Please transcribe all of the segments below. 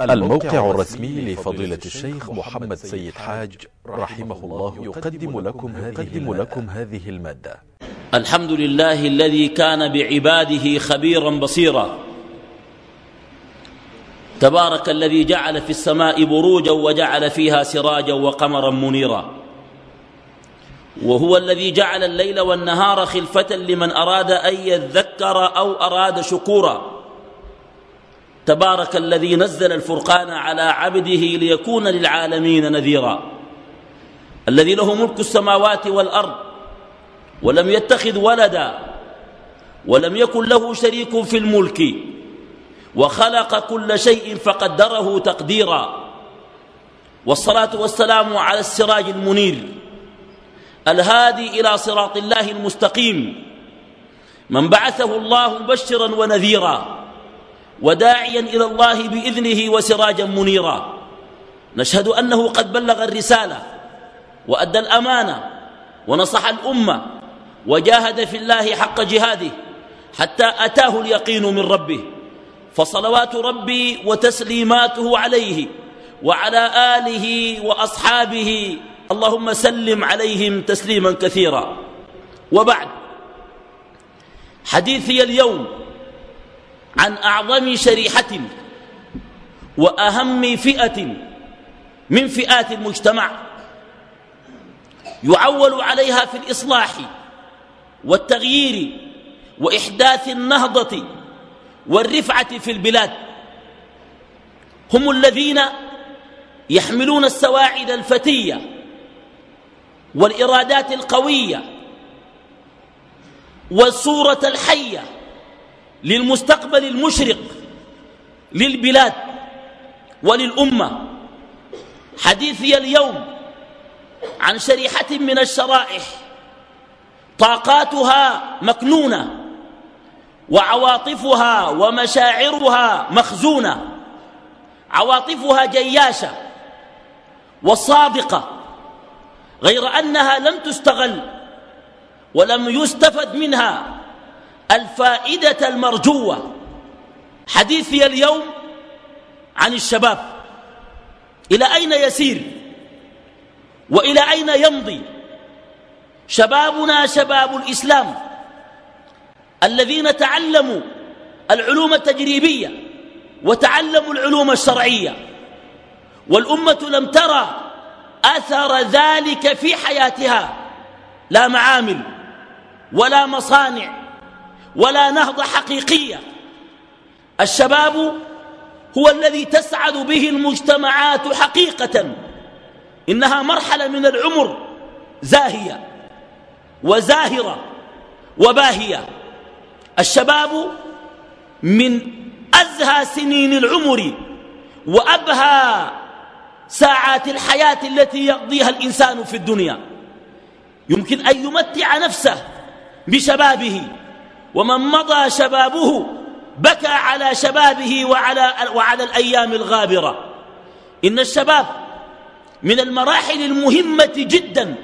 الموقع الرسمي لفضيلة الشيخ محمد سيد حاج رحمه الله يقدم لكم هذه, لكم هذه المادة. الحمد لله الذي كان بعباده خبيرا بصيرا. تبارك الذي جعل في السماء بروجا وجعل فيها سراجا وقمرا منيرا. وهو الذي جعل الليل والنهار خلفة لمن أراد أن يذكر أو أراد شكورا. تبارك الذي نزل الفرقان على عبده ليكون للعالمين نذيرا. الذي له ملك السماوات والأرض ولم يتخذ ولدا ولم يكن له شريك في الملك وخلق كل شيء فقدره تقديرا. والصلاة والسلام على السراج المنير الهادي إلى صراط الله المستقيم من بعثه الله مبشرا ونذيرا. وداعيا إلى الله بإذنه وسراجا منيرا. نشهد أنه قد بلغ الرسالة وأدى الأمانة ونصح الأمة وجاهد في الله حق جهاده حتى أتاه اليقين من ربه. فصلوات ربي وتسليماته عليه وعلى آله وأصحابه اللهم سلم عليهم تسليما كثيرا. وبعد حديثي اليوم عن أعظم شريحة وأهم فئة من فئات المجتمع. يعول عليها في الإصلاح والتغيير وإحداث النهضة والرفعة في البلاد. هم الذين يحملون السواعد الفتية والإرادات القوية والصورة الحية للمستقبل المشرق للبلاد وللأمة. حديثي اليوم عن شريحة من الشرائح. طاقاتها مكنونة وعواطفها ومشاعرها مخزونة. عواطفها جياشة وصادقة غير أنها لم تستغل ولم يستفد منها. الفائدة المرجوة. حديثي اليوم عن الشباب. إلى أين يسير؟ وإلى أين يمضي؟ شبابنا شباب الإسلام. الذين تعلموا العلوم التجريبية وتعلموا العلوم الشرعية. والأمة لم ترى أثر ذلك في حياتها. لا معامل ولا مصانع. ولا نهضة حقيقية. الشباب هو الذي تسعد به المجتمعات حقيقة. إنها مرحلة من العمر زاهية وزاهرة وباهية. الشباب من أزهى سنين العمر وأبهى ساعات الحياة التي يقضيها الإنسان في الدنيا. يمكن أن يمتع نفسه بشبابه. ومن مضى شبابه بكى على شبابه وعلى, وعلى الأيام الغابرة. إن الشباب من المراحل المهمة جدا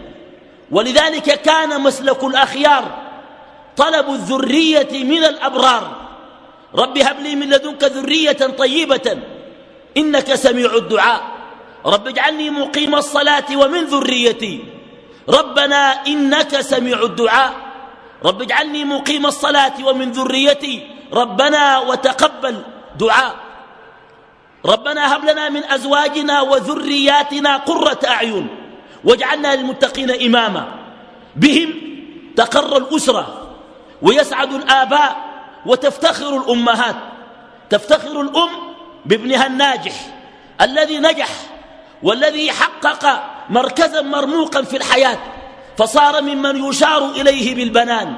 ولذلك كان مسلك الأخيار طلب الذرية من الأبرار. رب هب لي من لدنك ذرية طيبة إنك سميع الدعاء. رب اجعلني مقيم الصلاة ومن ذريتي. ربنا إنك سميع الدعاء. رب اجعلني مقيم الصلاة ومن ذريتي. ربنا وتقبل دعاء. ربنا هب لنا من أزواجنا وذرياتنا قرة أعين. واجعلنا للمتقين إماما. بهم تقر الأسرة ويسعد الآباء وتفتخر الأمهات. تفتخر الأم بابنها الناجح الذي نجح والذي حقق مركزا مرموقا في الحياة. فصار ممن يشار إليه بالبنان.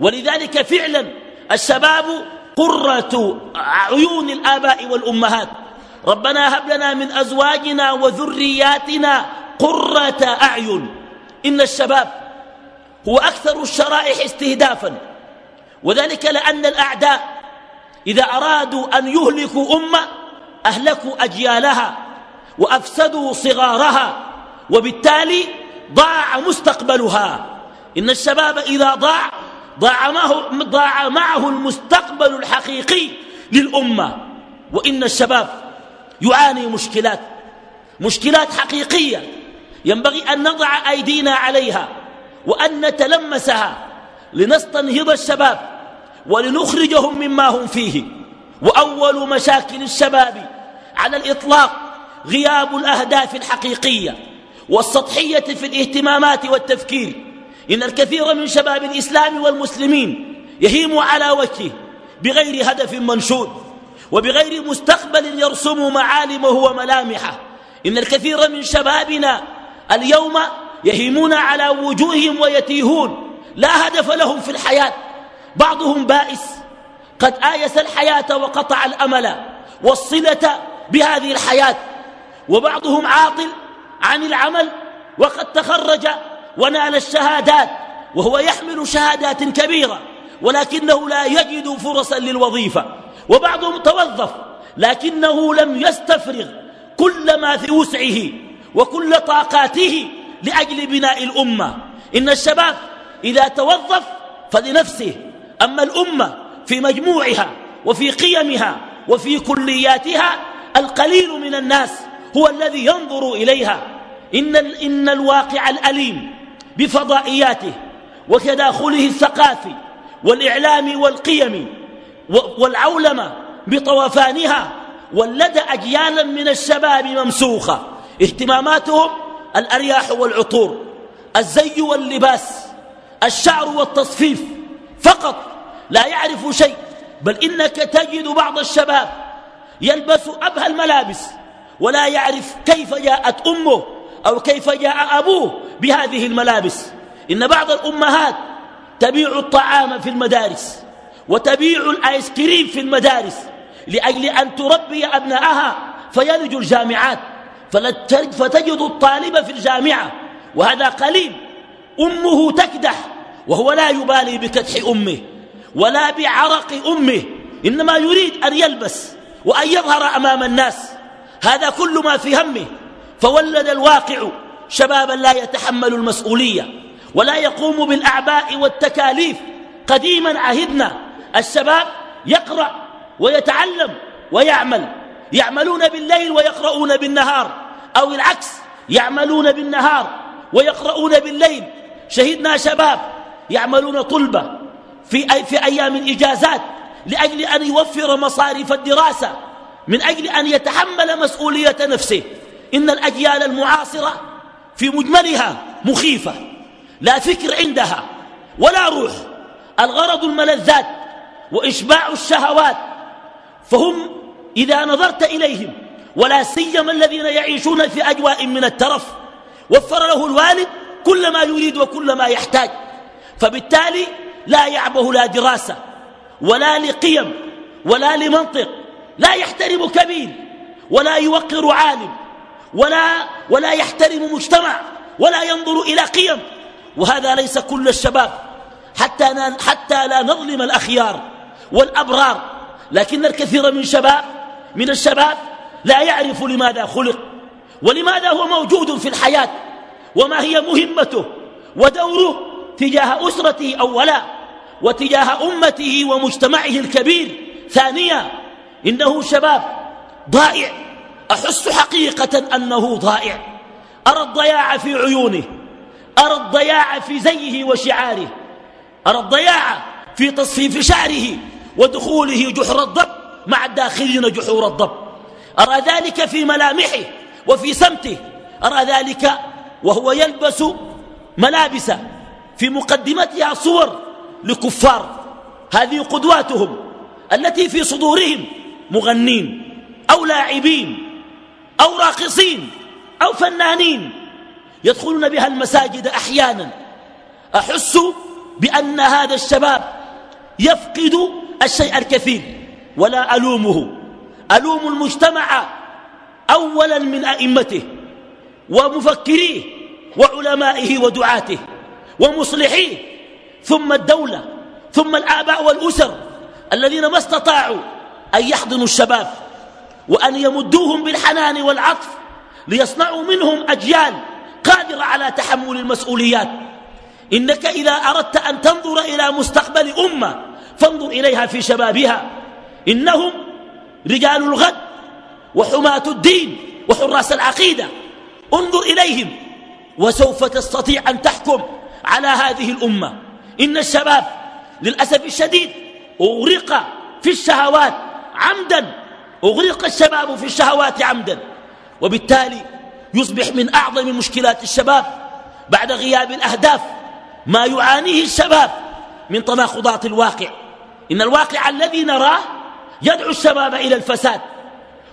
ولذلك فعلا الشباب قرة عيون الآباء والأمهات. ربنا هب لنا من أزواجنا وذرياتنا قرة أعين. إن الشباب هو أكثر الشرائح استهدافا. وذلك لأن الأعداء إذا أرادوا أن يهلكوا أمة أهلكوا أجيالها وأفسدوا صغارها. وبالتالي ضاع مستقبلها. إن الشباب إذا ضاع ضاع معه, ضاع معه المستقبل الحقيقي للأمة. وإن الشباب يعاني مشكلات مشكلات حقيقية. ينبغي أن نضع أيدينا عليها وأن نتلمسها لنستنهض الشباب ولنخرجهم مما هم فيه. وأول مشاكل الشباب على الإطلاق غياب الأهداف الحقيقية. والسطحية في الاهتمامات والتفكير. إن الكثير من شباب الإسلام والمسلمين يهيم على وجهه بغير هدف منشود وبغير مستقبل يرسم معالمه وملامحه. إن الكثير من شبابنا اليوم يهيمون على وجوههم ويتيهون. لا هدف لهم في الحياة. بعضهم بائس. قد آيس الحياة وقطع الأمل والصلة بهذه الحياة. وبعضهم عاطل عن العمل وقد تخرج ونال الشهادات وهو يحمل شهادات كبيرة ولكنه لا يجد فرصا للوظيفة. وبعضهم توظف لكنه لم يستفرغ كل ما في وسعه وكل طاقاته لأجل بناء الأمة. إن الشباب إذا توظف فلنفسه أما الأمة في مجموعها وفي قيمها وفي كلياتها القليل من الناس هو الذي ينظر إليها. إن, إن الواقع الأليم بفضائياته وتداخله الثقافي والإعلام والقيم والعولمة بطوفانها ولد أجيالا من الشباب ممسوخة. اهتماماتهم الأرياح والعطور الزي واللباس الشعر والتصفيف. فقط لا يعرف شيء بل إنك تجد بعض الشباب يلبس أبهى الملابس ولا يعرف كيف جاءت أمه أو كيف جاء أبوه بهذه الملابس. إن بعض الأمهات تبيع الطعام في المدارس وتبيع الآيس كريم في المدارس لأجل أن تربي أبنائها فيلجوا الجامعات فتجد الطالب في الجامعة وهذا قليل. أمه تكدح وهو لا يبالي بكدح أمه ولا بعرق أمه إنما يريد أن يلبس وأن يظهر أمام الناس. هذا كل ما في همه. فولد الواقع شبابا لا يتحمل المسؤولية ولا يقوم بالأعباء والتكاليف. قديما عهدنا الشباب يقرأ ويتعلم ويعمل. يعملون بالليل ويقرؤون بالنهار. أو العكس يعملون بالنهار ويقرؤون بالليل. شهدنا شباب يعملون طلبة في, أي في أيام الإجازات لأجل أن يوفر مصاريف الدراسة. من أجل أن يتحمل مسؤولية نفسه. إن الأجيال المعاصرة في مجملها مخيفة لا فكر عندها ولا روح. الغرض الملذات وإشباع الشهوات فهم إذا نظرت إليهم ولا سيما الذين يعيشون في أجواء من الترف وفر له الوالد كل ما يريد وكل ما يحتاج فبالتالي لا يعبه لا دراسة ولا لقيم ولا لمنطق. لا يحترم كبير ولا يوقر عالم ولا, ولا يحترم مجتمع ولا ينظر إلى قيم. وهذا ليس كل الشباب حتى, حتى لا نظلم الأخيار والأبرار. لكن الكثير من شباب من الشباب لا يعرف لماذا خلق ولماذا هو موجود في الحياة وما هي مهمته ودوره تجاه أسرته أولا وتجاه أمته ومجتمعه الكبير. ثانيا إنه شباب ضائع. أحس حقيقة أنه ضائع. أرى الضياع في عيونه. أرى الضياع في زيه وشعاره. أرى الضياع في تصفيف شعره ودخوله جحر الضب مع الداخلين جحور الضب. أرى ذلك في ملامحه وفي سمته أرى ذلك وهو يلبس ملابس في مقدمتها صور لكفار. هذه قدواتهم التي في صدورهم مغنين أو لاعبين أو راقصين أو فنانين يدخلون بها المساجد أحيانا. أحس بأن هذا الشباب يفقد الشيء الكثير ولا ألومه. ألوم المجتمع أولا من أئمته ومفكريه وعلمائه ودعاته ومصلحيه. ثم الدولة ثم الآباء والأسر الذين ما استطاعوا أن يحضنوا الشباب وأن يمدوهم بالحنان والعطف ليصنعوا منهم أجيال قادرة على تحمل المسؤوليات. إنك إذا أردت أن تنظر إلى مستقبل أمة فانظر إليها في شبابها. إنهم رجال الغد وحماة الدين وحراس العقيدة. انظر إليهم وسوف تستطيع أن تحكم على هذه الأمة. إن الشباب للأسف الشديد أغرق في الشهوات عمدا أغرق الشباب في الشهوات عمدا. وبالتالي يصبح من أعظم مشكلات الشباب بعد غياب الأهداف ما يعانيه الشباب من تناقضات الواقع. إن الواقع الذي نراه يدعو الشباب إلى الفساد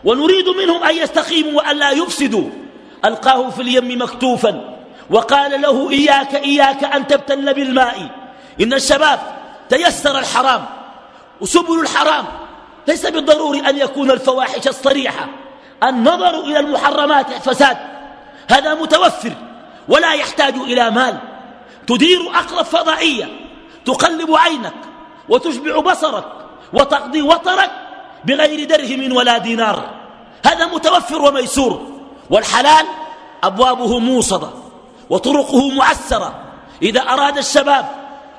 ونريد منهم أن يستقيموا وأن لا يفسدوا. ألقاه في اليم مكتوفا وقال له إياك إياك أن تبتل بالماء. إن الشباب تيسر الحرام وسبل الحرام ليس بالضروري أن يكون الفواحش الصريحة. النظر إلى المحرمات فساد. هذا متوفر ولا يحتاج إلى مال. تدير أقرب فضائية. تقلب عينك. وتشبع بصرك. وتقضي وطرك بغير درهم ولا دينار. هذا متوفر وميسور. والحلال أبوابه موصدة. وطرقه معسرة. إذا أراد الشباب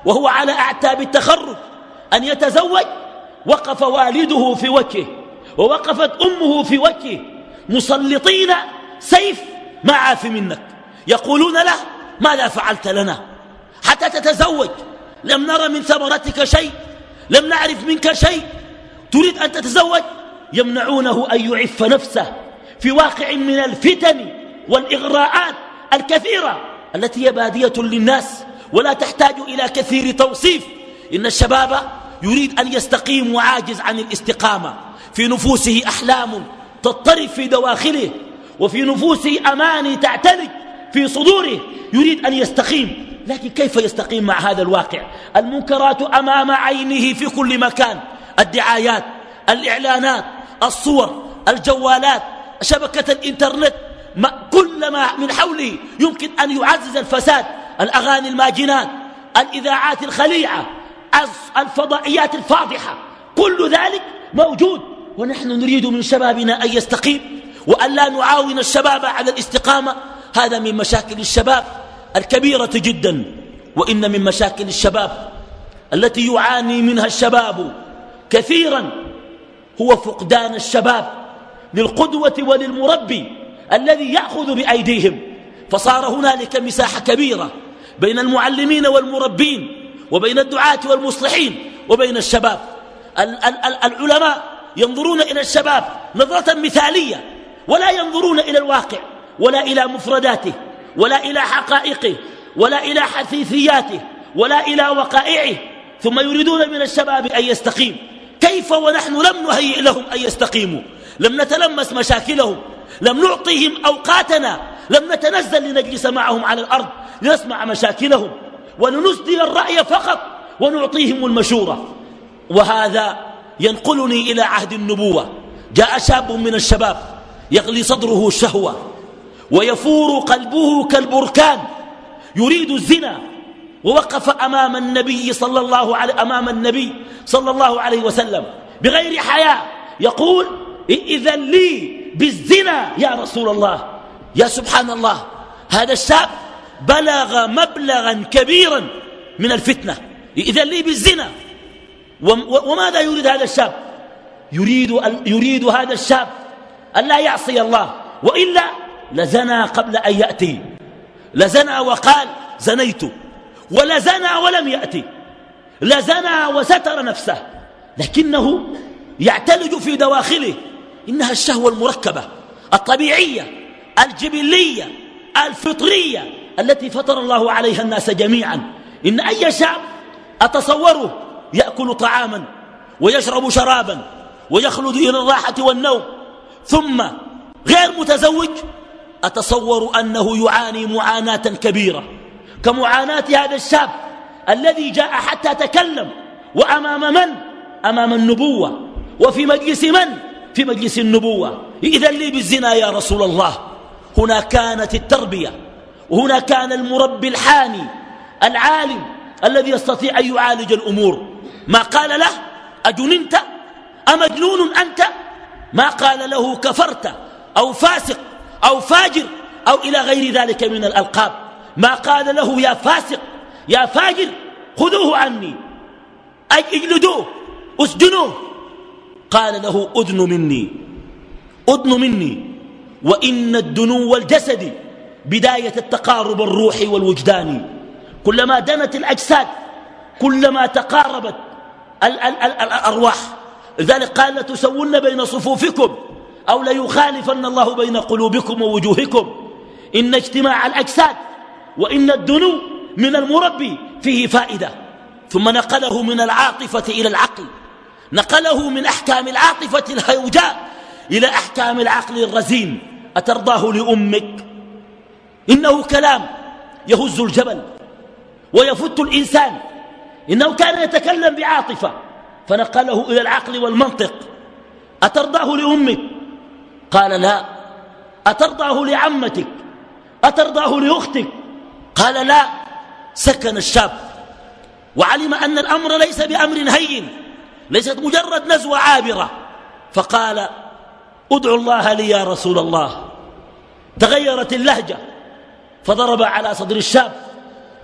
وهو على أعتاب التخرج أن يتزوج وقف والده في وجهه ووقفت أمه في وجهه مسلطين سيف ما عاف منك. يقولون له ماذا فعلت لنا؟ حتى تتزوج. لم نرى من ثمرتك شيء لم نعرف منك شيء. تريد أن تتزوج؟ يمنعونه أن يعف نفسه في واقع من الفتن والإغراءات الكثيرة التي هي بادية للناس ولا تحتاج إلى كثير توصيف. إن الشباب يريد أن يستقيم وعاجز عن الاستقامة. في نفوسه أحلام تضطرب في دواخله وفي نفوسه أماني تعتلج في صدوره. يريد أن يستقيم. لكن كيف يستقيم مع هذا الواقع؟ المنكرات أمام عينه في كل مكان. الدعايات الإعلانات الصور الجوالات شبكة الإنترنت كل ما من حوله يمكن أن يعزز الفساد الأغاني الماجنات الإذاعات الخليعة. الفضائيات الفاضحة. كل ذلك موجود. ونحن نريد من شبابنا أن يستقيم وأن لا نعاون الشباب على الاستقامة. هذا من مشاكل الشباب الكبيرة جدا وإن من مشاكل الشباب التي يعاني منها الشباب كثيرا هو فقدان الشباب للقدوة وللمربي الذي يأخذ بأيديهم. فصار هنالك مساحة كبيرة بين المعلمين والمربين وبين الدعاة والمصلحين وبين الشباب. العلماء ينظرون إلى الشباب نظرة مثالية ولا ينظرون إلى الواقع ولا إلى مفرداته ولا إلى حقائقه ولا إلى حثيثياته ولا إلى وقائعه. ثم يريدون من الشباب أن يستقيم. كيف ونحن لم نهيئ لهم أن يستقيموا؟ لم نتلمس مشاكلهم لم نعطيهم أوقاتنا لم نتنزل لنجلس معهم على الأرض لنسمع مشاكلهم. وننزل الرأي فقط ونعطيهم المشورة. وهذا ينقلني إلى عهد النبوة. جاء شاب من الشباب يغلي صدره الشهوة ويفور قلبه كالبركان يريد الزنا ووقف أمام النبي صلى الله عليه أمام النبي صلى الله عليه وسلم بغير حياء. يقول إذا لي بالزنا يا رسول الله يا سبحان الله. هذا الشاب بلغ مبلغا كبيرا من الفتنة. إذا لي بالزنا. وماذا يريد هذا الشاب؟ يريد, يريد هذا الشاب أن لا يعصي الله. وإلا لزنى قبل أن يأتي. لزنى وقال زنيت. ولزنى ولم يأتي. لزنى وستر نفسه. لكنه يعتلج في دواخله. إنها الشهوة المركبة الطبيعية الجبلية الفطرية. التي فطر الله عليها الناس جميعا. إن أي شعب أتصوره يأكل طعاما ويشرب شرابا ويخلد إلى الراحة والنوم. ثم غير متزوج أتصور أنه يعاني معاناة كبيرة. كمعاناة هذا الشاب الذي جاء حتى تكلم وأمام من؟ أمام النبوة. وفي مجلس من؟ في مجلس النبوة. إذا لي بالزنا يا رسول الله. هنا كانت التربية. وهنا كان المربي الحاني العالم الذي يستطيع أن يعالج الأمور. ما قال له؟ أجننت؟ أمجنون أنت؟ ما قال له كفرت أو فاسق أو فاجر أو إلى غير ذلك من الألقاب. ما قال له يا فاسق يا فاجر خذوه عني. اجلدوه اسجنوه. قال له أذن مني أدن مني. وإن الدنو الجسد بداية التقارب الروحي والوجداني. كلما دنت الأجساد كلما تقاربت ال ال ال الأرواح. لذلك قال لتسون بين صفوفكم أو ليخالفن الله بين قلوبكم ووجوهكم. إن اجتماع الأجساد وإن الدنو من المربي فيه فائدة. ثم نقله من العاطفة إلى العقل. نقله من أحكام العاطفة الهيوجاء إلى أحكام العقل الرزين. أترضاه لأمك؟ إنه كلام يهز الجبل ويفت الإنسان. إنه كان يتكلم بعاطفة. فنقله إلى العقل والمنطق. أترضاه لأمك؟ قال لا. أترضاه لعمتك؟ أترضاه لأختك؟ قال لا. سكن الشاب. وعلم أن الأمر ليس بأمر هين. ليست مجرد نزوة عابرة. فقال ادعو الله لي يا رسول الله. تغيرت اللهجة. فضرب على صدر الشاب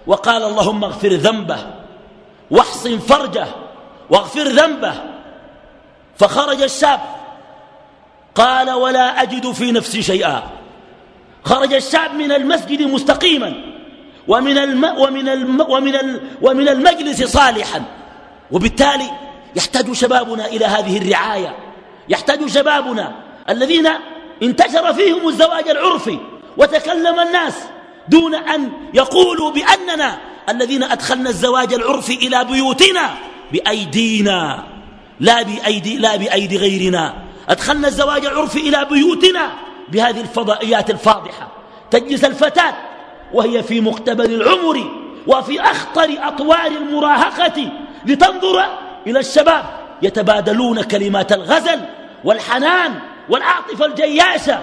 وقال اللهم اغفر ذنبه واحصن فرجه واغفر ذنبه فخرج الشاب قال ولا أجد في نفسي شيئا. خرج الشاب من المسجد مستقيما ومن, الم ومن, الم ومن, ال ومن المجلس صالحا. وبالتالي يحتاج شبابنا إلى هذه الرعاية. يحتاج شبابنا الذين انتشر فيهم الزواج العرفي وتكلم الناس. دون أن يقولوا بأننا الذين أدخلنا الزواج العرفي إلى بيوتنا بأيدينا لا بأيدي, لا بأيدي غيرنا. أدخلنا الزواج العرفي إلى بيوتنا بهذه الفضائيات الفاضحة. تجلس الفتاة وهي في مقتبل العمر وفي أخطر أطوار المراهقة لتنظر إلى الشباب يتبادلون كلمات الغزل والحنان والعاطفة الجياشة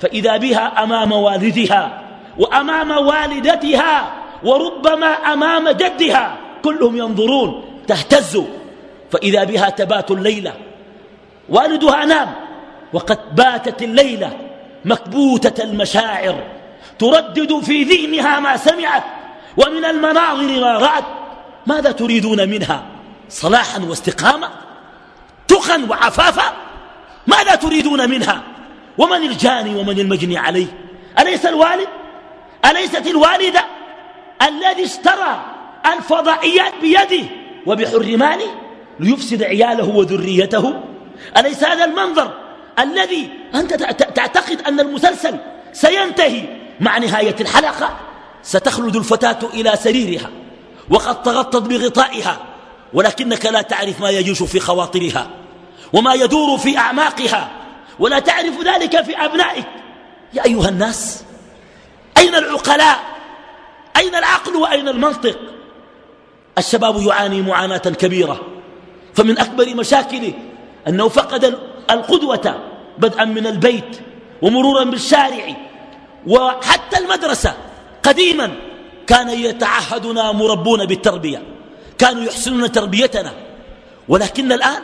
فإذا بها أمام والدها وأمام والدتها وربما أمام جدها. كلهم ينظرون تهتز. فإذا بها تبات الليلة والدها نام. وقد باتت الليلة مكبوتة المشاعر. تردد في ذهنها ما سمعت ومن المناظر ما رأت. ماذا تريدون منها؟ صلاحا واستقامة؟ تخا وعفافا؟ ماذا تريدون منها؟ ومن الجاني ومن المجني عليه؟ أليس الوالد؟ أليست الوالدة الذي اشترى الفضائيات بيده وبحر ماله ليفسد عياله وذريته؟ أليس هذا المنظر الذي أنت تعتقد أن المسلسل سينتهي مع نهاية الحلقة؟ ستخلد الفتاة إلى سريرها وقد تغطت بغطائها ولكنك لا تعرف ما يجيش في خواطرها وما يدور في أعماقها ولا تعرف ذلك في أبنائك. يا أيها الناس أين العقلاء؟ أين العقل وأين المنطق؟ الشباب يعاني معاناة كبيرة فمن أكبر مشاكله أنه فقد القدوة بدءا من البيت ومرورا بالشارع وحتى المدرسة قديما كان يتعهدنا مربون بالتربية كانوا يحسنون تربيتنا ولكن الآن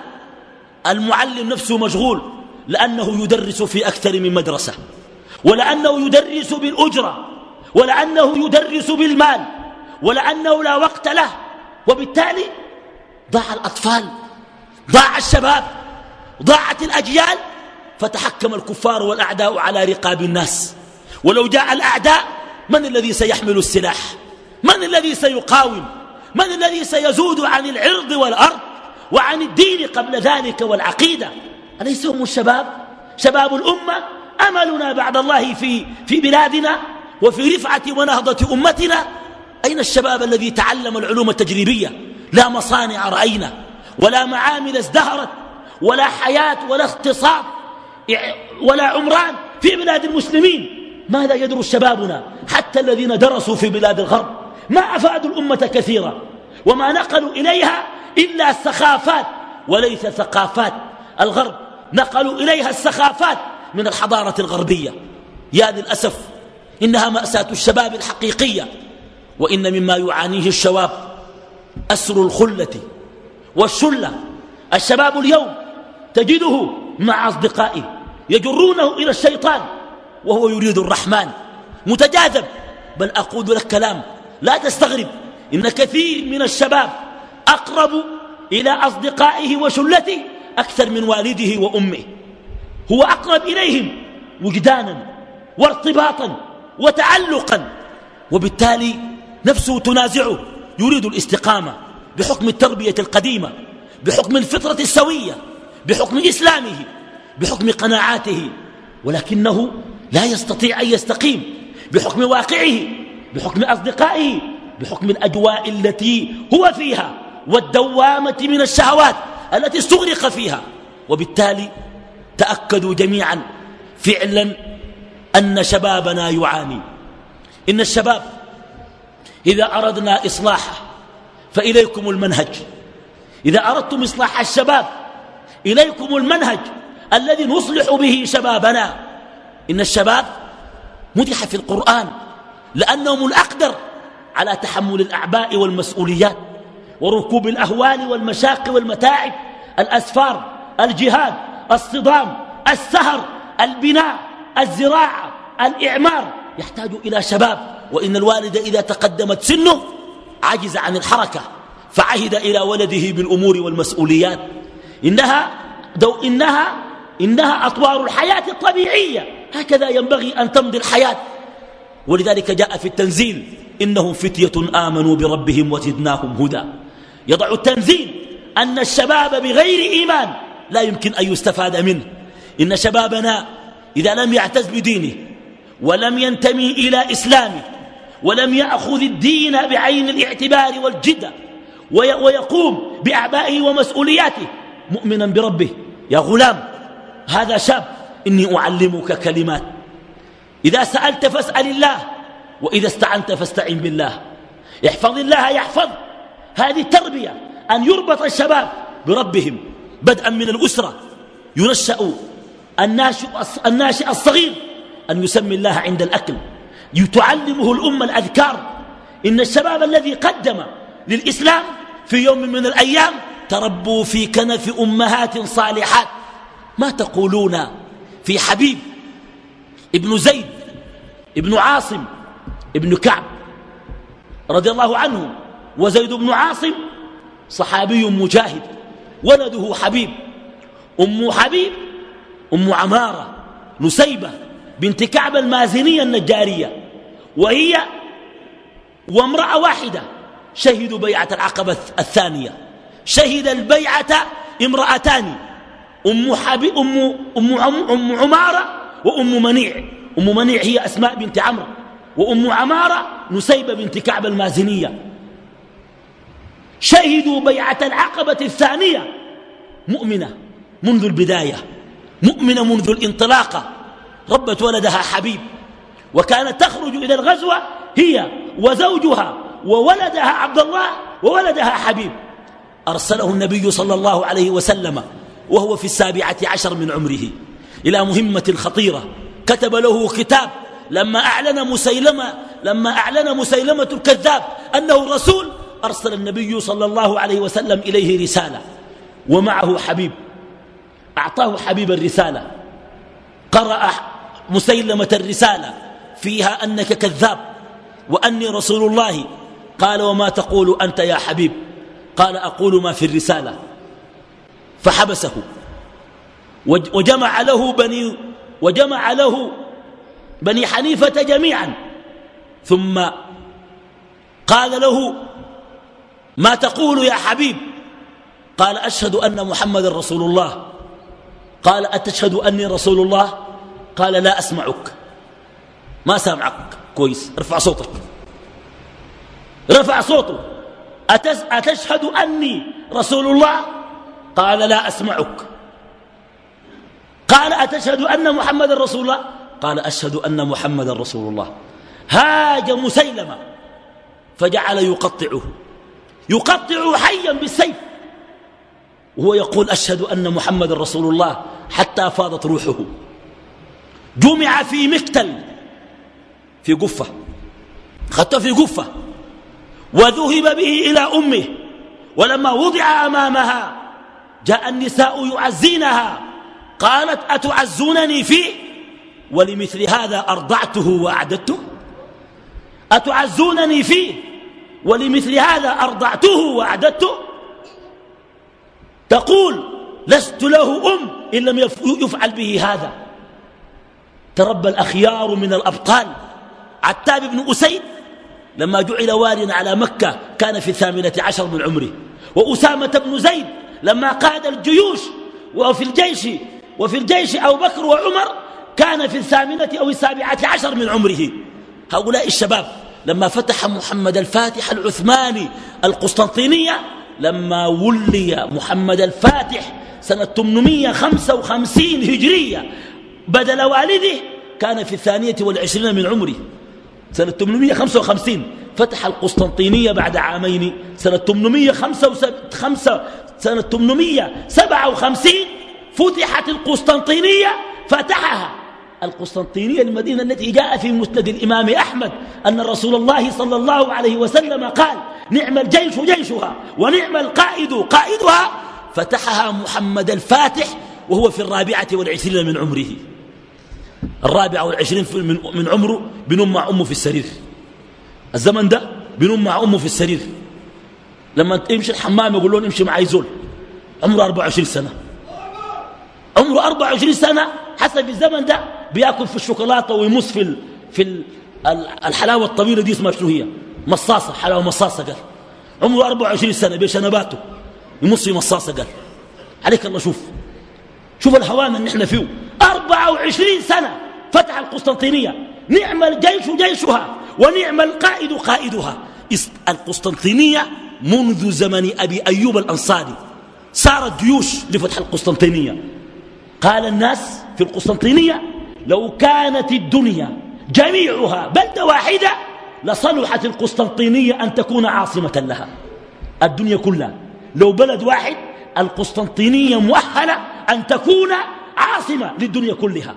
المعلم نفسه مشغول لأنه يدرس في أكثر من مدرسة. ولأنه يدرس بالأجرة ولأنه يدرس بالمال ولأنه لا وقت له وبالتالي ضاع الأطفال ضاع الشباب ضاعت الأجيال فتحكم الكفار والأعداء على رقاب الناس. ولو جاء الأعداء من الذي سيحمل السلاح؟ من الذي سيقاوم؟ من الذي سيزود عن العرض والأرض وعن الدين قبل ذلك والعقيدة؟ أليس هم الشباب؟ شباب الأمة؟ أملنا بعد الله في, في بلادنا وفي رفعة ونهضة أمتنا؟ أين الشباب الذي تعلم العلوم التجريبية؟ لا مصانع رأينا ولا معامل ازدهرت ولا حياة ولا اقتصاد ولا عمران في بلاد المسلمين. ماذا يدرس شبابنا حتى الذين درسوا في بلاد الغرب؟ ما أفادوا الأمة كثيرا وما نقلوا إليها إلا السخافات وليس ثقافات. الغرب نقلوا إليها السخافات من الحضارة الغربية. يا للأسف إنها مأساة الشباب الحقيقية وإن مما يعانيه الشباب أسر الخلة والشلة. الشباب اليوم تجده مع أصدقائه يجرونه إلى الشيطان وهو يريد الرحمن. متجاذب بل أقول لك كلام لا تستغرب إن كثير من الشباب أقرب إلى أصدقائه وشلته أكثر من والده وأمه. هو أقرب إليهم وجدانا وارتباطا وتعلقا وبالتالي نفسه تنازعه يريد الاستقامة بحكم التربية القديمة بحكم الفطرة السوية بحكم إسلامه بحكم قناعاته ولكنه لا يستطيع أن يستقيم بحكم واقعه بحكم أصدقائه بحكم الأجواء التي هو فيها والدوامة من الشهوات التي استغرق فيها وبالتالي تأكدوا جميعا فعلا أن شبابنا يعاني. إن الشباب إذا أردنا إصلاحه فإليكم المنهج. إذا أردتم إصلاح الشباب إليكم المنهج الذي نصلح به شبابنا. إن الشباب مدح في القرآن لأنهم الأقدر على تحمل الأعباء والمسؤوليات وركوب الأهوال والمشاق والمتاعب الأسفار الجهاد الصدام السهر البناء الزراعة الإعمار. يحتاج إلى شباب. وإن الوالد إذا تقدمت سنه عجز عن الحركة فعهد إلى ولده بالأمور والمسؤوليات. إنها, دو إنها, إنها أطوار الحياة الطبيعية. هكذا ينبغي أن تمضي الحياة. ولذلك جاء في التنزيل إنهم فتية آمنوا بربهم وزدناهم هدى. يضع التنزيل أن الشباب بغير إيمان لا يمكن أن يستفاد منه. إن شبابنا إذا لم يعتز بدينه ولم ينتمي إلى إسلامه ولم يأخذ الدين بعين الاعتبار والجدة ويقوم بأعبائه ومسؤولياته مؤمنا بربه. يا غلام هذا شاب إني أعلمك كلمات. إذا سألت فاسأل الله وإذا استعنت فاستعن بالله. احفظ الله يحفظ. هذه التربية أن يربط الشباب بربهم. بدءا من الأسرة ينشأ الناشئ, الصغير أن يسمي الله عند الأكل. تعلمه الأمة الأذكار. إن الشباب الذي قدم للإسلام في يوم من الأيام تربوا في كنف أمهات صالحات. ما تقولون في حبيب؟ ابن زيد ابن عاصم ابن كعب رضي الله عنه وزيد بن عاصم صحابي مجاهد. ولده حبيب. أم حبيب أم عمارة نسيبة بنت كعب المازنية النجارية. وهي وامرأة واحدة شهدوا بيعة العقبة الثانية. شهد البيعة امرأتان أم, حبي أم, أم, أم عمارة وأم منيع. أم منيع هي أسماء بنت عمرو. وأم عمارة نسيبة بنت كعب المازنية. شهدوا بيعة العقبة الثانية. مؤمنة منذ البداية مؤمنة منذ الانطلاقة ربت ولدها حبيب. وكانت تخرج إلى الغزوة هي وزوجها وولدها عبد الله وولدها حبيب. أرسله النبي صلى الله عليه وسلم وهو في السابعة عشر من عمره إلى مهمة خطيرة. كتب له كتاب لما أعلن مسيلمة لما أعلن مسيلمة الكذاب أنه رسول أرسل النبي صلى الله عليه وسلم إليه رسالة ومعه حبيب أعطاه حبيب الرسالة قرأ مسيلمة الرسالة فيها أنك كذاب وأني رسول الله قال وما تقول أنت يا حبيب؟ قال أقول ما في الرسالة. فحبسه وجمع له بني وجمع له بني حنيفة جميعا ثم قال له ما تقول يا حبيب؟ قال أشهد أن محمد رسول الله. قال أتشهد أني رسول الله؟ قال لا أسمعك. ما سامعك. كويس. ارفع صوتك. رفع صوته. أتشهد أني رسول الله؟ قال لا أسمعك. قال أتشهد أن محمد رسول الله؟ قال أشهد أن محمد رسول الله. هاج مسيلمة. فجعل يقطعه. يقطع حيا بالسيف. وهو يقول أشهد أن محمد رسول الله حتى فاضت روحه. جمع في مقتل في قفة خدته في قفة وذهب به إلى أمه. ولما وضع أمامها جاء النساء يعزينها. قالت أتعزونني فيه ولمثل هذا أرضعته وأعددته؟ أتعزونني فيه ولمثل هذا أرضعته وأعددته؟ تقول لست له أم إن لم يفعل به هذا. تربى الأخيار من الأبطال. عتاب بن أسيد لما جعل واليا على مكة كان في الثامنة عشر من عمره. وأسامة بن زيد لما قاد الجيوش وفي الجيش وفي الجيش أبو بكر وعمر كان في الثامنة أو السابعة عشر من عمره. هؤلاء الشباب لما فتح محمد الفاتح العثماني القسطنطينية لما ولي محمد الفاتح سنة 855 هجرية بدل والده كان في الثانية والعشرين من عمره. سنة 855 فتح القسطنطينية بعد عامين. سنة 855 سنة 857 فتحت القسطنطينية فتحها. القسطنطينية المدينة التي جاء في مسند الإمام أحمد أن رسول الله صلى الله عليه وسلم قال نعم الجيش جيشها ونعم القائد قائدها فتحها محمد الفاتح وهو في الرابعة والعشرين من عمره. الرابعة والعشرين من عمره بنم مع أمه في السرير. الزمن ده بنم مع أمه في السرير. لما يمشي الحمام يقول لهم امشي معي زول عمره 24 سنة عمره 24 سنة حسب الزمن ده بياكل في الشوكولاتة ويمص في في الحلاوة الطويلة دي اسمها شنو هي؟ مصاصة حلاوة مصاصة قال. عمره 24 سنة بشنباته يمص في مصاصة قال. عليك الله شوف. شوف الهوان اللي إحنا فيه. 24 سنة فتح القسطنطينية. نعم الجيش جيشها ونعم القائد قائدها. القسطنطينية منذ زمن أبي أيوب الأنصاري. صارت جيوش لفتح القسطنطينية. قال الناس في القسطنطينية لو كانت الدنيا جميعها بلدة واحدة لصلحت القسطنطينية أن تكون عاصمة لها. الدنيا كلها. لو بلد واحد القسطنطينية مؤهلة أن تكون عاصمة للدنيا كلها.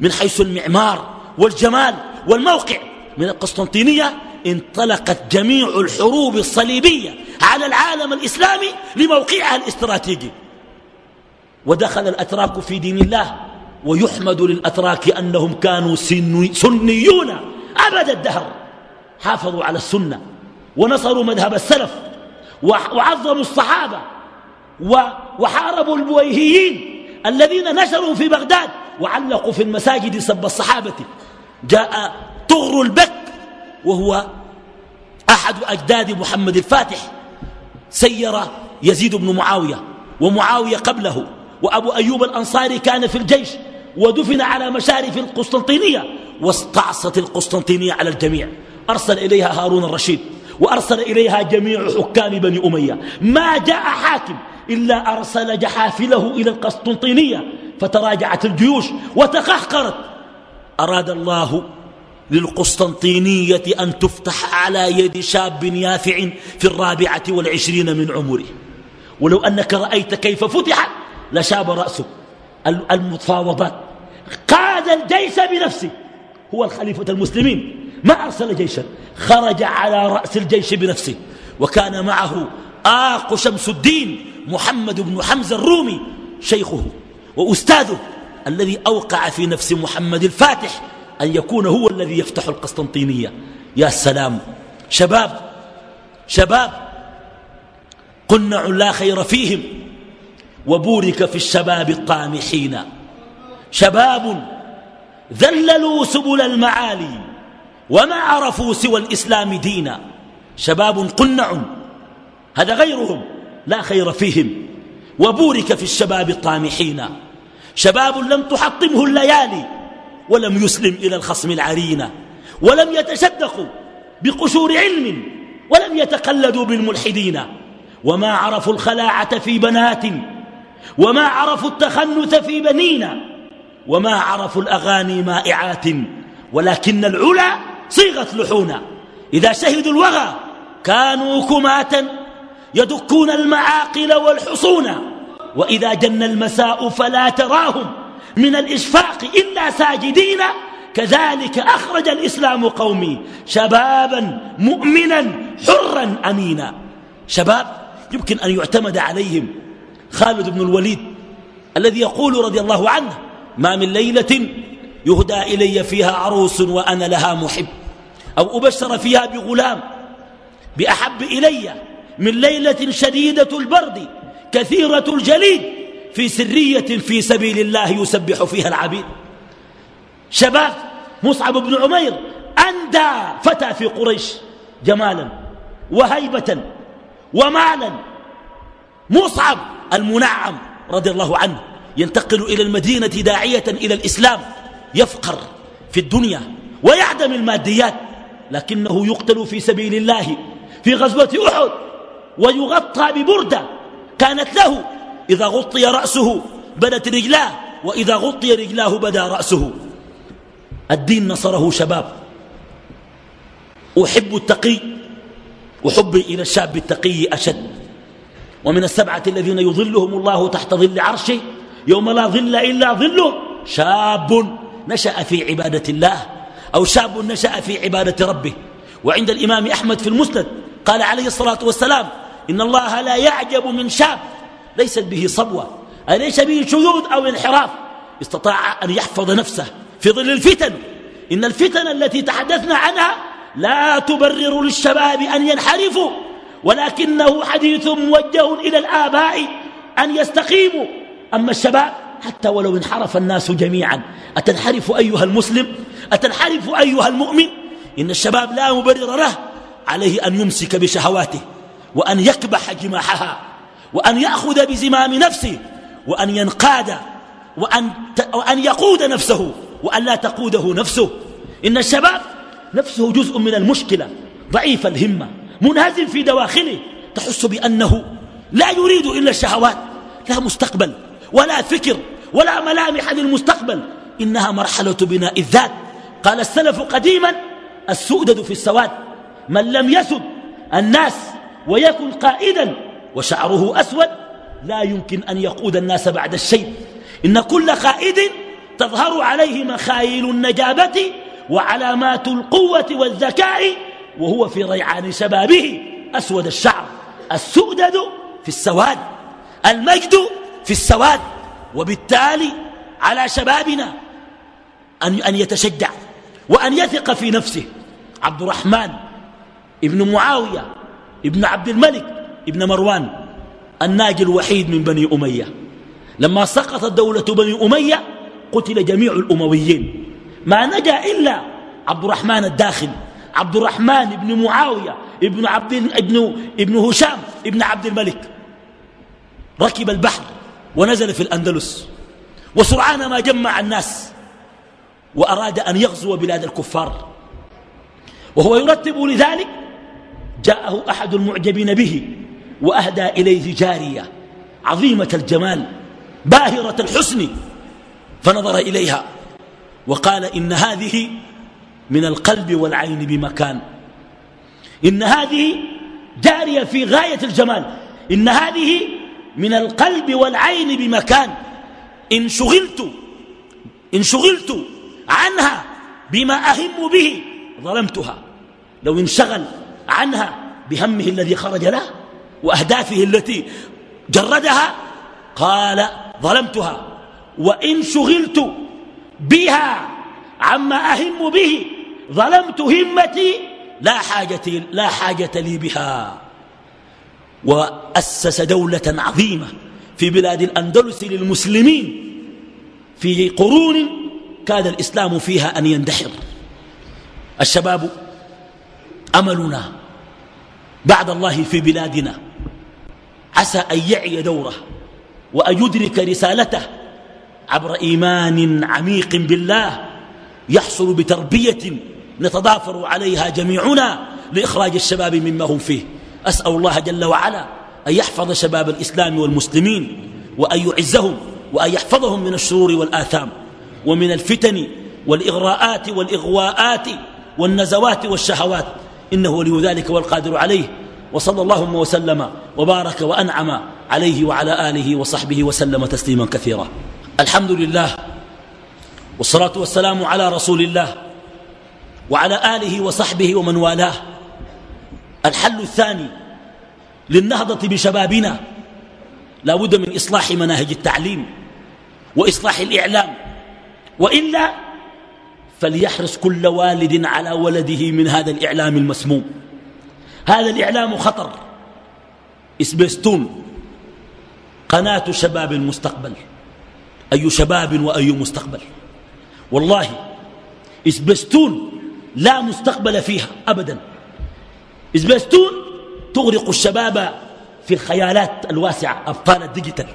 من حيث المعمار والجمال والموقع. من القسطنطينية انطلقت جميع الحروب الصليبية على العالم الإسلامي لموقعها الاستراتيجي. ودخل الأتراك في دين الله. ويحمد للأتراك أنهم كانوا سنيون أبد الدهر. حافظوا على السنة ونصروا مذهب السلف وعظموا الصحابة وحاربوا البويهيين الذين نشروا في بغداد وعلقوا في المساجد سب الصحابة. جاء طغر البك وهو أحد أجداد محمد الفاتح. سير يزيد بن معاوية ومعاوية قبله وأبو أيوب الأنصاري كان في الجيش. ودفن على مشارف القسطنطينية واستعصت القسطنطينية على الجميع. أرسل إليها هارون الرشيد وأرسل إليها جميع حكام بني أمية. ما جاء حاكم إلا أرسل جحافله إلى القسطنطينية فتراجعت الجيوش وتقهقرت. أراد الله للقسطنطينية أن تفتح على يد شاب يافع في الرابعة والعشرين من عمره. ولو أنك رأيت كيف فتحت لشاب رأسه المتفاوضات قاد الجيش بنفسه. هو الخليفة المسلمين. ما أرسل جيشا. خرج على رأس الجيش بنفسه. وكان معه آق شمس الدين محمد بن حمزة الرومي شيخه وأستاذه الذي أوقع في نفس محمد الفاتح أن يكون هو الذي يفتح القسطنطينية. يا سلام. شباب شباب قنع لا خير فيهم. وبورك في الشباب الطامحين شباب ذللوا سبل المعالي وما عرفوا سوى الإسلام دينا. شباب قنع هذا غيرهم لا خير فيهم. وبورك في الشباب الطامحين شباب لم تحطمه الليالي ولم يسلم إلى الخصم العرين. ولم يتشدقوا بقشور علم ولم يتقلدوا بالملحدين. وما عرفوا الخلاعة في بنات وما عرفوا التخنث في بنينا وما عرفوا الأغاني مائعات ولكن العلا صيغت لحونا. إذا شهدوا الوغى كانوا كماتا يدكون المعاقل والحصون وإذا جن المساء فلا تراهم من الإشفاق إلا ساجدين. كذلك أخرج الإسلام قومي شبابا مؤمنا حرا أمينا. شباب يمكن أن يعتمد عليهم خالد بن الوليد الذي يقول رضي الله عنه ما من ليلة يهدى إلي فيها عروس وأنا لها محب. أو أبشر فيها بغلام بأحب إلي من ليلة شديدة البرد كثيرة الجليد في سرية في سبيل الله يسبح فيها العبيد. شباب مصعب بن عمير أندى فتى في قريش جمالا وهيبة ومالا مصعب المنعم رضي الله عنه ينتقل إلى المدينة داعية إلى الإسلام يفقر في الدنيا ويعدم الماديات لكنه يقتل في سبيل الله في غزوة أحد ويغطى ببردة كانت له. إذا غطي رأسه بدت رجلاه وإذا غطي رجلاه بدا رأسه. الدين نصره شباب. أحب التقي وحبي إلى الشاب التقي أشد. ومن السبعة الذين يظلهم الله تحت ظل عرشه يوم لا ظل إلا ظله شاب نشأ في عبادة الله أو شاب نشأ في عبادة ربه. وعند الإمام أحمد في المسند قال عليه الصلاة والسلام إن الله لا يعجب من شاب ليست به صبوة. أليس به شذوذ أو انحراف؟ استطاع أن يحفظ نفسه في ظل الفتن. إن الفتن التي تحدثنا عنها لا تبرر للشباب أن ينحرفوا. ولكنه حديث موجه إلى الآباء أن يستقيموا. أما الشباب حتى ولو انحرف الناس جميعا أتنحرف أيها المسلم؟ أتنحرف أيها المؤمن؟ إن الشباب لا مبرر له عليه أن يمسك بشهواته وأن يكبح جماحها وأن يأخذ بزمام نفسه وأن ينقاد وأن, وأن يقود نفسه وأن لا تقوده نفسه. إن الشباب نفسه جزء من المشكلة ضعيف الهمة. منهزم في دواخله تحس بأنه لا يريد إلا الشهوات لا مستقبل ولا فكر ولا ملامح للمستقبل. إنها مرحلة بناء الذات. قال السلف قديما السؤدد في السواد. من لم يسد الناس ويكن قائدا وشعره أسود لا يمكن أن يقود الناس بعد الشيء. إن كل قائد تظهر عليه مخايل النجابة وعلامات القوة والذكاء وهو في ريعان شبابه أسود الشعر السؤدد في السواد المجد في السواد وبالتالي على شبابنا أن, أن يتشجع وأن يثق في نفسه. عبد الرحمن ابن معاوية ابن عبد الملك ابن مروان الناجي الوحيد من بني أمية. لما سقطت دولة بني أمية قتل جميع الأمويين. ما نجا إلا عبد الرحمن الداخل عبد الرحمن بن معاوية ابن, عبد ابن, ابن هشام ابن عبد الملك. ركب البحر ونزل في الأندلس. وسرعان ما جمع الناس. وأراد أن يغزو بلاد الكفار. وهو يرتب لذلك جاءه أحد المعجبين به وأهدى إليه جارية عظيمة الجمال باهرة الحسن فنظر إليها وقال إن هذه من القلب والعين بمكان إن هذه جارية في غاية الجمال. إن هذه من القلب والعين بمكان إن شغلت إن شغلت عنها بما أهم به ظلمتها. لو انشغل عنها بهمه الذي خرج له وأهدافه التي جردها قال ظلمتها. وإن شغلت بها عما أهم به ظلمت همتي لا حاجة, لا حاجة لي بها. وأسس دولة عظيمة في بلاد الأندلس للمسلمين. في قرون كاد الإسلام فيها أن يندحر. الشباب أملنا بعد الله في بلادنا. عسى أن يعي دوره وأن يدرك رسالته عبر إيمان عميق بالله يحصل بتربية نتضافر عليها جميعنا لإخراج الشباب مما هم فيه. أسأل الله جل وعلا أن يحفظ شباب الإسلام والمسلمين وأن يعزهم وأن يحفظهم من الشرور والآثام ومن الفتن والإغراءات والإغواءات والنزوات والشهوات. إنه ولي ذلك والقادر عليه. وصلى اللهم وسلم وبارك وأنعم عليه وعلى آله وصحبه وسلم تسليما كثيرا. الحمد لله والصلاة والسلام على رسول الله وعلى آله وصحبه ومن والاه. الحل الثاني للنهضة بشبابنا. لا بد من إصلاح مناهج التعليم وإصلاح الإعلام. وإلا فليحرص كل والد على ولده من هذا الإعلام المسموم. هذا الإعلام خطر. إسبستون قناة شباب المستقبل. أي شباب وأي مستقبل؟ والله إسبستون لا مستقبل فيها أبدا. إسبستون تغرق الشباب في الخيالات الواسعة. أبطال ال Digital.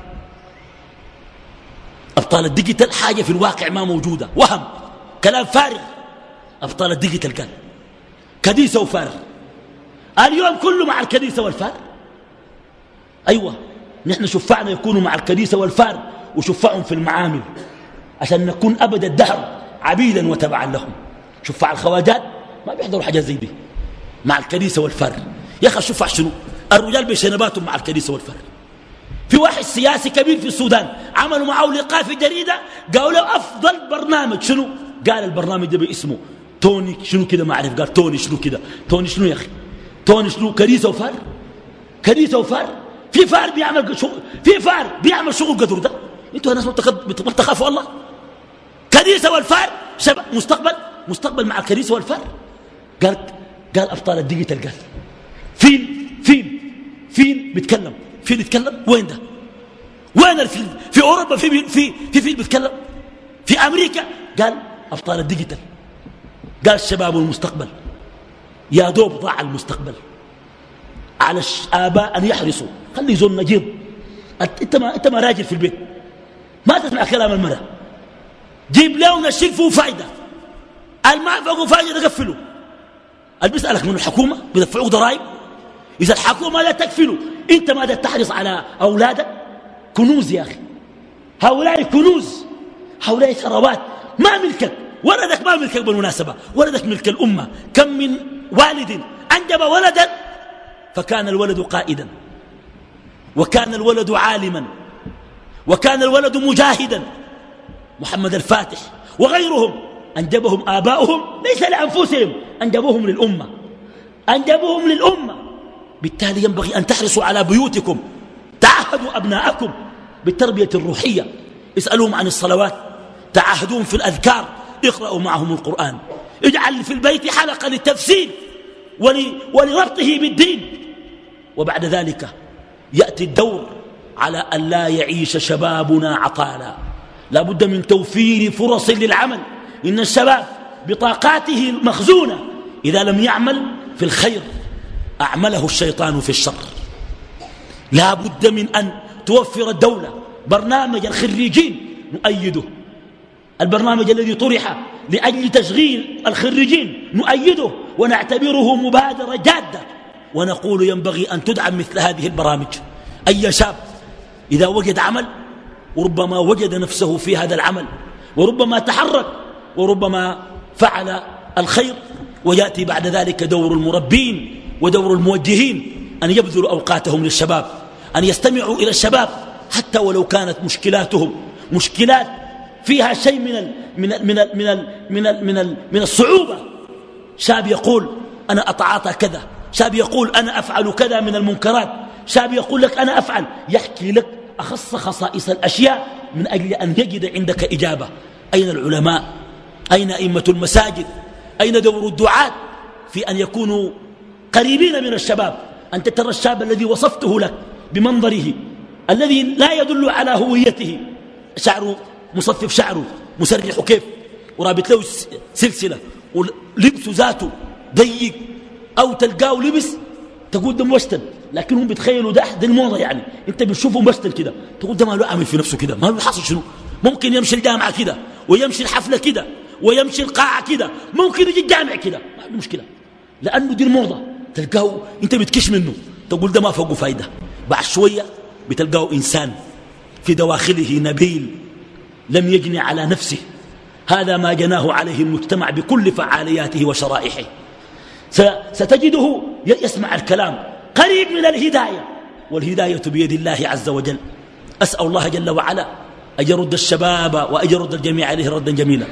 أبطال ال Digital حاجة في الواقع ما موجودة. وهم. كلام فارغ. أبطال ال Digital قال كديسة وفار. اليوم كله مع الكديسة والفار أيوة. نحن شفعنا يكونوا مع الكديسة والفار وشفعهم في المعامل. عشان نكون أبد الدهر عبيدا وتبعا لهم. شفع الخواجات ما بيحضروا حاجات زي دي. مع الكنيسة والفار يا أخي شفع شنو؟ الرجال بشنباتهم مع الكنيسة والفار في واحد سياسي كبير في السودان عملوا معه لقاء في جريدة قالوا له أفضل برنامج شنو؟ قال البرنامج ده باسمه. توني شنو كده؟ ما أعرف. قال توني شنو كده؟ توني شنو يا أخي؟ توني شنو؟ كنيسة وفار كديسة وفار في فار بيعمل شغل. في فار بيعمل شغل قدر ده أنتوا ناس ما تخافوا الله؟ كديسة والفار شباب مستقبل مستقبل مع الكديسة والفار قال قال أبطال ال Digital قال فين فين فين بيتكلم فين بيتكلم وين ده؟ وين الفيلم في أوروبا في في في فيلم بيتكلم في أمريكا؟ قال أبطال ال Digital. قال شباب المستقبل يا دوب ضاع المستقبل. على الآباء أن يحرصوا. خلي زول نجيب. أنت ما, أنت ما راجل في البيت. ما تسمع كلام المرأة. جيب له نشيل فيه فايدة الماء فوقه فايدة تقفله. اللي بيسألك من الحكومة؟ بيدفعوك ضرائب؟ إذا الحكومة لا تكفله أنت ماذا تحرص على أولادك؟ كنوز يا أخي. هؤلاء كنوز. هؤلاء ثروات. ما ملكك. ولدك ما ملكك بالمناسبة. ولدك ملك الأمة. كم من والد أنجب ولدا فكان الولد قائدا. وكان الولد عالما. وكان الولد مجاهدا. محمد الفاتح. وغيرهم. أنجبهم آباؤهم ليس لأنفسهم أنجبوهم للأمة. أنجبوهم للأمة. بالتالي ينبغي أن تحرصوا على بيوتكم. تعهدوا أبناءكم بالتربية الروحية. اسألوهم عن الصلوات. تعهدوهم في الأذكار. اقرأوا معهم القرآن. اجعل في البيت حلقة للتفسير ولربطه بالدين. وبعد ذلك يأتي الدور على أن لا يعيش شبابنا عطالا. لا بد من توفير فرص للعمل. إن الشباب بطاقاته مخزونة. إذا لم يعمل في الخير أعمله الشيطان في الشر. لا بد من أن توفر الدولة. برنامج الخريجين نؤيده. البرنامج الذي طرح لأجل تشغيل الخريجين نؤيده. ونعتبره مبادرة جادة. ونقول ينبغي أن تدعم مثل هذه البرامج. أي شاب إذا وجد عمل وربما وجد نفسه في هذا العمل وربما تحرك وربما فعل الخير ويأتي بعد ذلك دور المربين ودور الموجهين أن يبذلوا أوقاتهم للشباب أن يستمعوا إلى الشباب حتى ولو كانت مشكلاتهم مشكلات فيها شيء من ال من ال من ال من ال من ال من, ال من الصعوبة. شاب يقول أنا أتعاطى كذا شاب يقول أنا أفعل كذا من المنكرات شاب يقول لك أنا أفعل يحكي لك أخص خصائص الأشياء من أجل أن يجد عندك إجابة. أين العلماء؟ أين أئمة المساجد؟ أين دور الدعاة؟ في أن يكونوا قريبين من الشباب أنت ترى الشاب الذي وصفته لك بمنظره الذي لا يدل على هويته. شعره مصفف شعره مسرح كيف؟ ورابط له سلسلة. ولبسه ذاته ضيق. أو تلقاه لبس تقول ده مبشتل لكن هم بيتخيلوا ده دي الموضة يعني. أنت بتشوفه مبشتل كده. تقول ده ما له عامل في نفسه كده؟ ما له حاصل شنو؟ ممكن يمشي الجامعة كده ويمشي الحفلة كده. ويمشي القاعة كده. ممكن يجي الجامع كده. ما عنده مشكلة. لأنه دي الموضة. تلقاه انت بتكش منه. تقول ده ما فوقه فايدة. بعد شوية بتلقاه إنسان في دواخله نبيل. لم يجني على نفسه. هذا ما جناه عليه المجتمع بكل فعالياته وشرائحه. ستجده يسمع الكلام. قريب من الهداية. والهداية بيد الله عز وجل. أسأل الله جل وعلا أن يرد الشباب وأن يرد الجميع عليه ردا جميلا.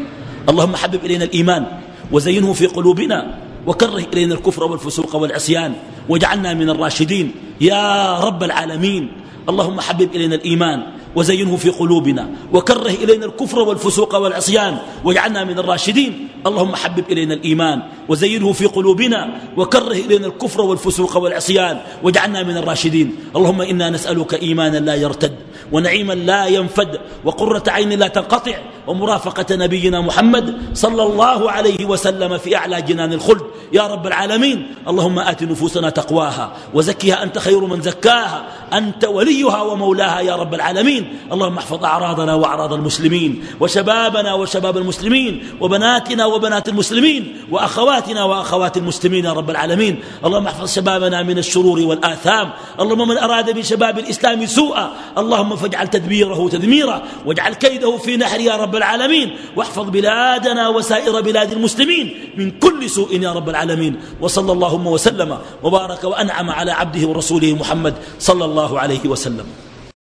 اللهم حبب إلينا الإيمان وزينه في قلوبنا وكره إلينا الكفر والفسوق والعصيان واجعلنا من الراشدين. يا رب العالمين اللهم حبب إلينا الإيمان وزينه في قلوبنا وكره إلينا الكفر والفسوق والعصيان واجعلنا من الراشدين. اللهم حبب إلينا الإيمان وزينه في قلوبنا وكره إلينا الكفر والفسوق والعصيان واجعلنا من الراشدين. اللهم إنا نسألك إيمانا لا يرتد ونعيما لا ينفد وقرة عين لا تنقطع ومرافقة نبينا محمد صلى الله عليه وسلم في أعلى جنان الخلد. يا رب العالمين اللهم آت نفوسنا تقواها وزكها أنت خير من زكاها أنت وليها ومولاها يا رب العالمين. اللهم احفظ أعراضنا وأعراض المسلمين وشبابنا وشباب المسلمين وبناتنا وبنات المسلمين وأخواتنا وأخوات المسلمين يا رب العالمين. اللهم احفظ شبابنا من الشرور والآثام. اللهم من أراد بشباب الإسلام سوءا. اللهم فاجعل تدبيره تدميرا واجعل كيده في نحر يا رب العالمين واحفظ بلادنا وسائر بلاد المسلمين من كل سوء يا رب العالمين. وصلى اللهم وسلم وبارك وأنعم على عبده ورسوله محمد صلى الله عليه وسلم.